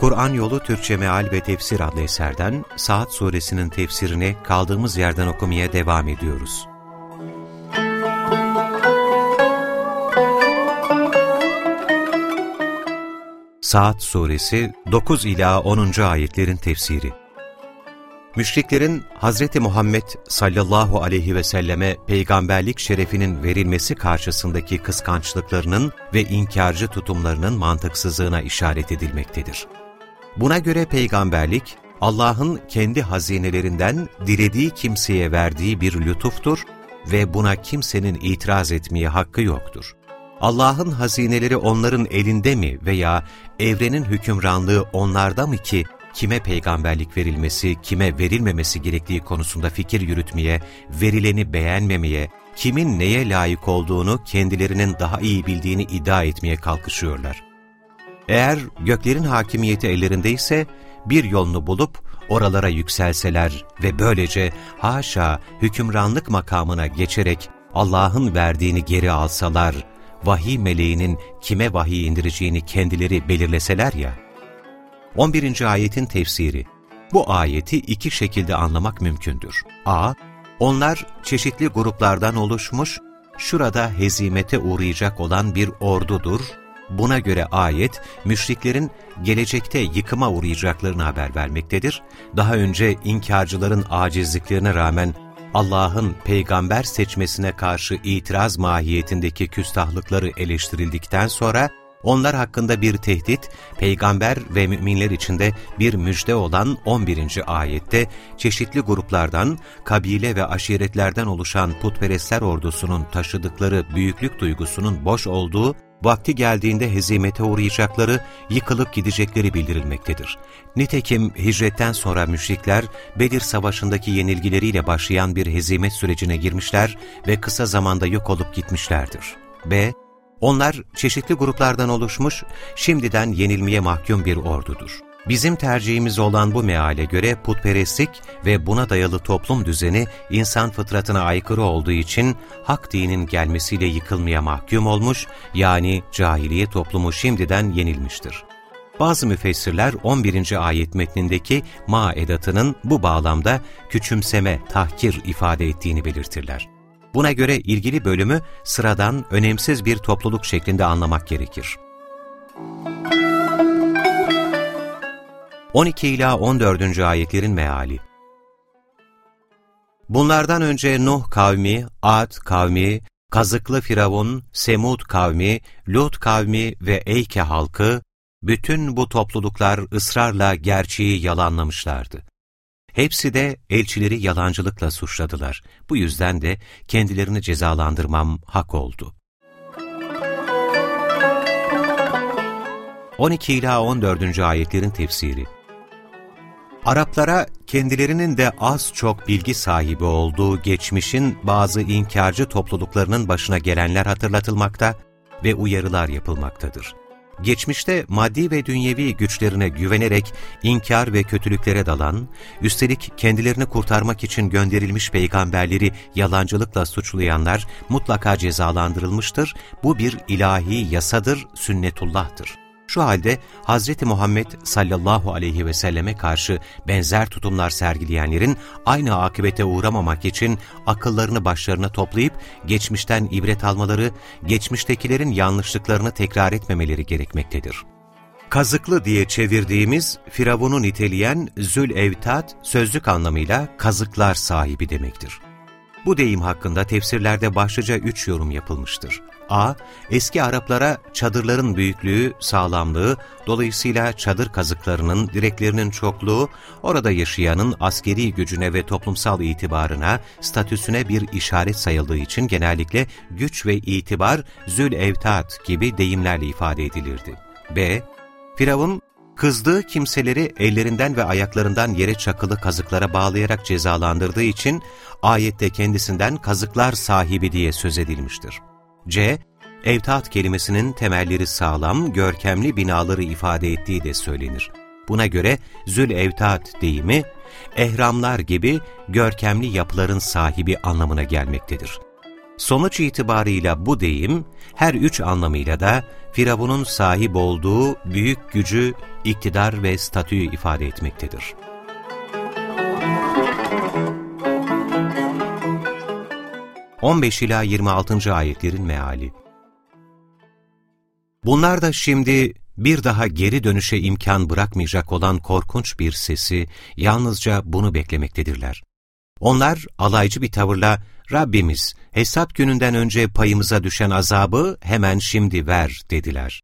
Kur'an Yolu Türkçe Meal ve Tefsir adlı eserden Saat Suresinin tefsirini kaldığımız yerden okumaya devam ediyoruz. Saat Suresi 9 ila 10. ayetlerin tefsiri Müşriklerin Hz. Muhammed sallallahu aleyhi ve selleme peygamberlik şerefinin verilmesi karşısındaki kıskançlıklarının ve inkarcı tutumlarının mantıksızlığına işaret edilmektedir. Buna göre peygamberlik, Allah'ın kendi hazinelerinden dilediği kimseye verdiği bir lütuftur ve buna kimsenin itiraz etmeye hakkı yoktur. Allah'ın hazineleri onların elinde mi veya evrenin hükümranlığı onlarda mı ki kime peygamberlik verilmesi, kime verilmemesi gerektiği konusunda fikir yürütmeye, verileni beğenmemeye, kimin neye layık olduğunu kendilerinin daha iyi bildiğini iddia etmeye kalkışıyorlar. Eğer göklerin hakimiyeti ellerindeyse bir yolunu bulup oralara yükselseler ve böylece haşa hükümranlık makamına geçerek Allah'ın verdiğini geri alsalar, vahiy meleğinin kime vahiy indireceğini kendileri belirleseler ya. 11. ayetin tefsiri Bu ayeti iki şekilde anlamak mümkündür. a. Onlar çeşitli gruplardan oluşmuş, şurada hezimete uğrayacak olan bir ordudur Buna göre ayet, müşriklerin gelecekte yıkıma uğrayacaklarını haber vermektedir. Daha önce inkarcıların acizliklerine rağmen Allah'ın peygamber seçmesine karşı itiraz mahiyetindeki küstahlıkları eleştirildikten sonra, onlar hakkında bir tehdit, peygamber ve müminler içinde bir müjde olan 11. ayette çeşitli gruplardan, kabile ve aşiretlerden oluşan putperestler ordusunun taşıdıkları büyüklük duygusunun boş olduğu vakti geldiğinde hezimete uğrayacakları, yıkılıp gidecekleri bildirilmektedir. Nitekim hicretten sonra müşrikler, Bedir Savaşı'ndaki yenilgileriyle başlayan bir hezimet sürecine girmişler ve kısa zamanda yok olup gitmişlerdir. B. Onlar çeşitli gruplardan oluşmuş, şimdiden yenilmeye mahkum bir ordudur. Bizim tercihimiz olan bu meale göre putperestlik ve buna dayalı toplum düzeni insan fıtratına aykırı olduğu için hak dinin gelmesiyle yıkılmaya mahkum olmuş, yani cahiliye toplumu şimdiden yenilmiştir. Bazı müfessirler 11. ayet metnindeki ma edatının bu bağlamda küçümseme, tahkir ifade ettiğini belirtirler. Buna göre ilgili bölümü sıradan, önemsiz bir topluluk şeklinde anlamak gerekir. 12 ila 14. ayetlerin meali. Bunlardan önce Nuh kavmi, Ad kavmi, Kazıklı Firavun, Semud kavmi, Lut kavmi ve Eyke halkı, bütün bu topluluklar ısrarla gerçeği yalanlamışlardı. Hepsi de elçileri yalancılıkla suçladılar. Bu yüzden de kendilerini cezalandırmam hak oldu. 12 ila 14. ayetlerin tefsiri Araplara kendilerinin de az çok bilgi sahibi olduğu geçmişin bazı inkarcı topluluklarının başına gelenler hatırlatılmakta ve uyarılar yapılmaktadır. Geçmişte maddi ve dünyevi güçlerine güvenerek inkar ve kötülüklere dalan, üstelik kendilerini kurtarmak için gönderilmiş peygamberleri yalancılıkla suçlayanlar mutlaka cezalandırılmıştır. Bu bir ilahi yasadır, sünnetullah'tır. Şu halde Hz. Muhammed sallallahu aleyhi ve selleme karşı benzer tutumlar sergileyenlerin aynı akıbete uğramamak için akıllarını başlarına toplayıp geçmişten ibret almaları, geçmiştekilerin yanlışlıklarını tekrar etmemeleri gerekmektedir. Kazıklı diye çevirdiğimiz Firavun'u niteleyen Zül Evtat sözlük anlamıyla kazıklar sahibi demektir. Bu deyim hakkında tefsirlerde başlıca üç yorum yapılmıştır. A. Eski Araplara çadırların büyüklüğü, sağlamlığı, dolayısıyla çadır kazıklarının, direklerinin çokluğu, orada yaşayanın askeri gücüne ve toplumsal itibarına, statüsüne bir işaret sayıldığı için genellikle güç ve itibar zül evtat gibi deyimlerle ifade edilirdi. B. Firavun, kızdığı kimseleri ellerinden ve ayaklarından yere çakılı kazıklara bağlayarak cezalandırdığı için ayette kendisinden kazıklar sahibi diye söz edilmiştir. C. Evtat kelimesinin temelleri sağlam, görkemli binaları ifade ettiği de söylenir. Buna göre Zül Evtat deyimi, ehramlar gibi görkemli yapıların sahibi anlamına gelmektedir. Sonuç itibarıyla bu deyim, her üç anlamıyla da Firavun'un sahip olduğu büyük gücü, iktidar ve statüyü ifade etmektedir. On ila 26. ayetlerin meali Bunlar da şimdi bir daha geri dönüşe imkan bırakmayacak olan korkunç bir sesi yalnızca bunu beklemektedirler. Onlar alaycı bir tavırla Rabbimiz hesap gününden önce payımıza düşen azabı hemen şimdi ver dediler.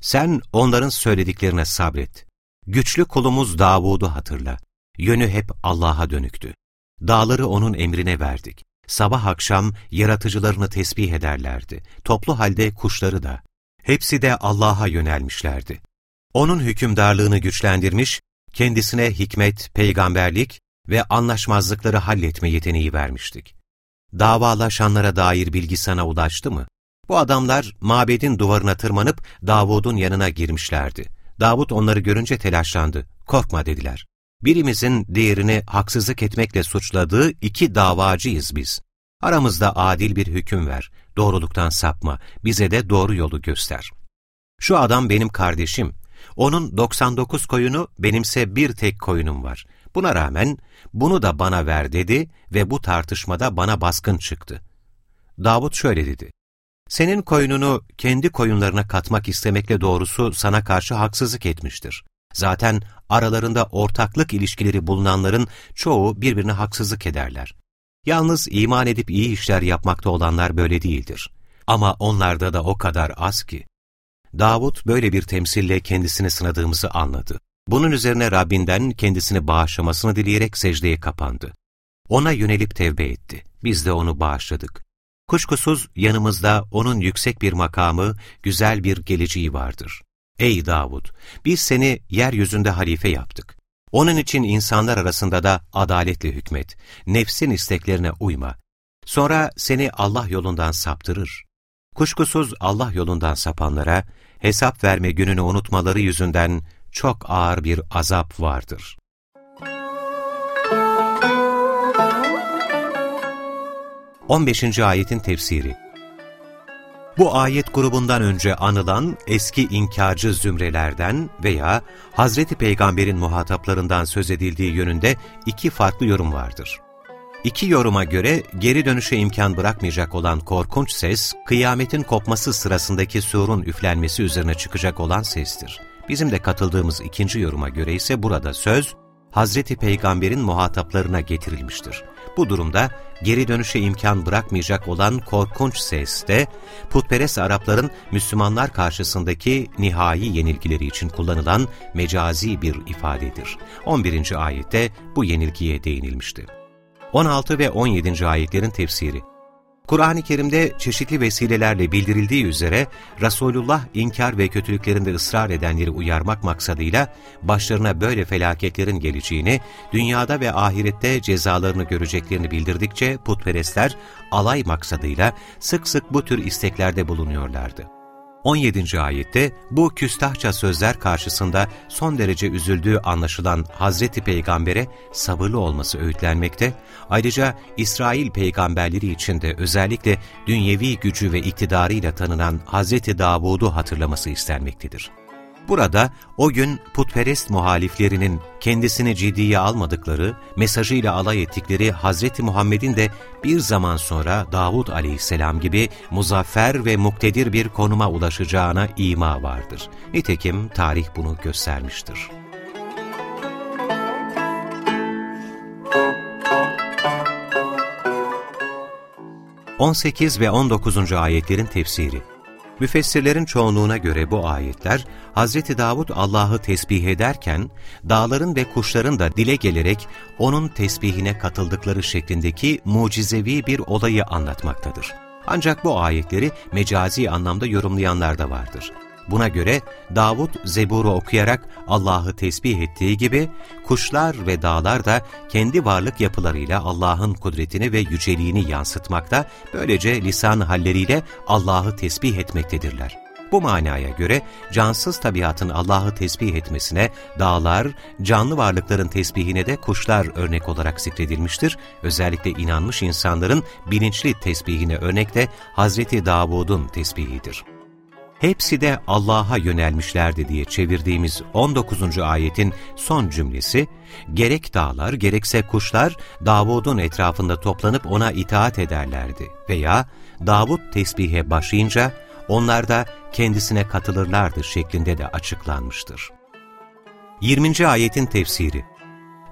Sen onların söylediklerine sabret. Güçlü kulumuz Davud'u hatırla. Yönü hep Allah'a dönüktü. Dağları onun emrine verdik. Sabah akşam yaratıcılarını tesbih ederlerdi. Toplu halde kuşları da. Hepsi de Allah'a yönelmişlerdi. Onun hükümdarlığını güçlendirmiş, kendisine hikmet, peygamberlik ve anlaşmazlıkları halletme yeteneği vermiştik. Davalaşanlara dair bilgi sana ulaştı mı? Bu adamlar mabedin duvarına tırmanıp Davud'un yanına girmişlerdi. Davud onları görünce telaşlandı. Korkma dediler. Birimizin diğerini haksızlık etmekle suçladığı iki davacıyız biz. Aramızda adil bir hüküm ver, doğruluktan sapma, bize de doğru yolu göster. Şu adam benim kardeşim, onun 99 koyunu, benimse bir tek koyunum var. Buna rağmen bunu da bana ver dedi ve bu tartışmada bana baskın çıktı. Davut şöyle dedi, senin koyununu kendi koyunlarına katmak istemekle doğrusu sana karşı haksızlık etmiştir. Zaten aralarında ortaklık ilişkileri bulunanların çoğu birbirine haksızlık ederler. Yalnız iman edip iyi işler yapmakta olanlar böyle değildir. Ama onlarda da o kadar az ki. Davut böyle bir temsille kendisini sınadığımızı anladı. Bunun üzerine Rabbinden kendisini bağışlamasını dileyerek secdeye kapandı. Ona yönelip tevbe etti. Biz de onu bağışladık. Kuşkusuz yanımızda onun yüksek bir makamı, güzel bir geleceği vardır. Ey Davud! Biz seni yeryüzünde halife yaptık. Onun için insanlar arasında da adaletle hükmet, nefsin isteklerine uyma. Sonra seni Allah yolundan saptırır. Kuşkusuz Allah yolundan sapanlara, hesap verme gününü unutmaları yüzünden çok ağır bir azap vardır. On beşinci ayetin tefsiri bu ayet grubundan önce anılan eski inkarcı zümrelerden veya Hazreti Peygamber'in muhataplarından söz edildiği yönünde iki farklı yorum vardır. İki yoruma göre geri dönüşe imkan bırakmayacak olan korkunç ses, kıyametin kopması sırasındaki surun üflenmesi üzerine çıkacak olan sestir. Bizim de katıldığımız ikinci yoruma göre ise burada söz, Hazreti Peygamber'in muhataplarına getirilmiştir. Bu durumda geri dönüşe imkan bırakmayacak olan korkunç ses de putperest Arapların Müslümanlar karşısındaki nihai yenilgileri için kullanılan mecazi bir ifadedir. 11. ayette bu yenilgiye değinilmişti. 16 ve 17. ayetlerin tefsiri Kur'an-ı Kerim'de çeşitli vesilelerle bildirildiği üzere Resulullah inkar ve kötülüklerinde ısrar edenleri uyarmak maksadıyla başlarına böyle felaketlerin geleceğini, dünyada ve ahirette cezalarını göreceklerini bildirdikçe putperestler alay maksadıyla sık sık bu tür isteklerde bulunuyorlardı. 17. ayette bu küstahça sözler karşısında son derece üzüldüğü anlaşılan Hazreti Peygamber'e sabırlı olması öğütlenmekte, ayrıca İsrail peygamberleri içinde özellikle dünyevi gücü ve iktidarıyla tanınan Hazreti Davud'u hatırlaması istenmektedir. Burada o gün putperest muhaliflerinin kendisini ciddiye almadıkları, mesajıyla alay ettikleri Hazreti Muhammed'in de bir zaman sonra Davud aleyhisselam gibi muzaffer ve muktedir bir konuma ulaşacağına ima vardır. Nitekim tarih bunu göstermiştir. On sekiz ve on dokuzuncu ayetlerin tefsiri Müfessirlerin çoğunluğuna göre bu ayetler, Hz. Davud Allah'ı tesbih ederken, dağların ve kuşların da dile gelerek onun tesbihine katıldıkları şeklindeki mucizevi bir olayı anlatmaktadır. Ancak bu ayetleri mecazi anlamda yorumlayanlar da vardır. Buna göre Davud Zebur'u okuyarak Allah'ı tesbih ettiği gibi kuşlar ve dağlar da kendi varlık yapılarıyla Allah'ın kudretini ve yüceliğini yansıtmakta, böylece lisan halleriyle Allah'ı tesbih etmektedirler. Bu manaya göre cansız tabiatın Allah'ı tesbih etmesine dağlar, canlı varlıkların tesbihine de kuşlar örnek olarak zikredilmiştir. Özellikle inanmış insanların bilinçli tesbihine örnek de Hazreti Davud'un tesbihidir. Hepsi de Allah'a yönelmişlerdi diye çevirdiğimiz 19. ayetin son cümlesi, gerek dağlar gerekse kuşlar Davud'un etrafında toplanıp ona itaat ederlerdi veya Davud tesbihe başlayınca onlar da kendisine katılırlardı şeklinde de açıklanmıştır. 20. ayetin tefsiri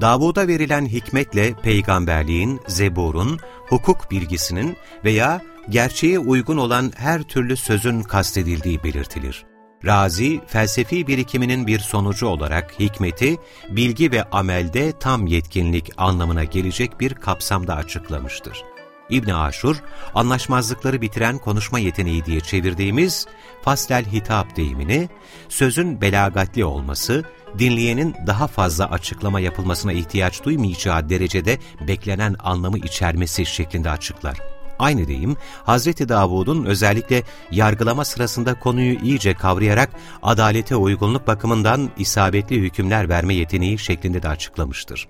Davud'a verilen hikmetle peygamberliğin, zeburun, hukuk bilgisinin veya gerçeğe uygun olan her türlü sözün kastedildiği belirtilir. Razi, felsefi birikiminin bir sonucu olarak hikmeti, bilgi ve amelde tam yetkinlik anlamına gelecek bir kapsamda açıklamıştır. İbn Aşur, anlaşmazlıkları bitiren konuşma yeteneği diye çevirdiğimiz fastel hitap deyimini, sözün belagatli olması, dinleyenin daha fazla açıklama yapılmasına ihtiyaç duymayacağı derecede beklenen anlamı içermesi şeklinde açıklar. Aynı deyim, Hz. Davud'un özellikle yargılama sırasında konuyu iyice kavrayarak adalete uygunluk bakımından isabetli hükümler verme yeteneği şeklinde de açıklamıştır.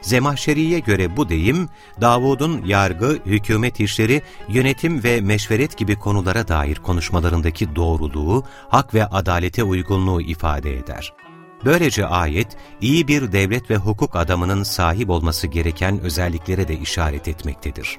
Zemahşeri'ye göre bu deyim, Davud'un yargı, hükümet işleri, yönetim ve meşveret gibi konulara dair konuşmalarındaki doğruluğu, hak ve adalete uygunluğu ifade eder. Böylece ayet, iyi bir devlet ve hukuk adamının sahip olması gereken özelliklere de işaret etmektedir.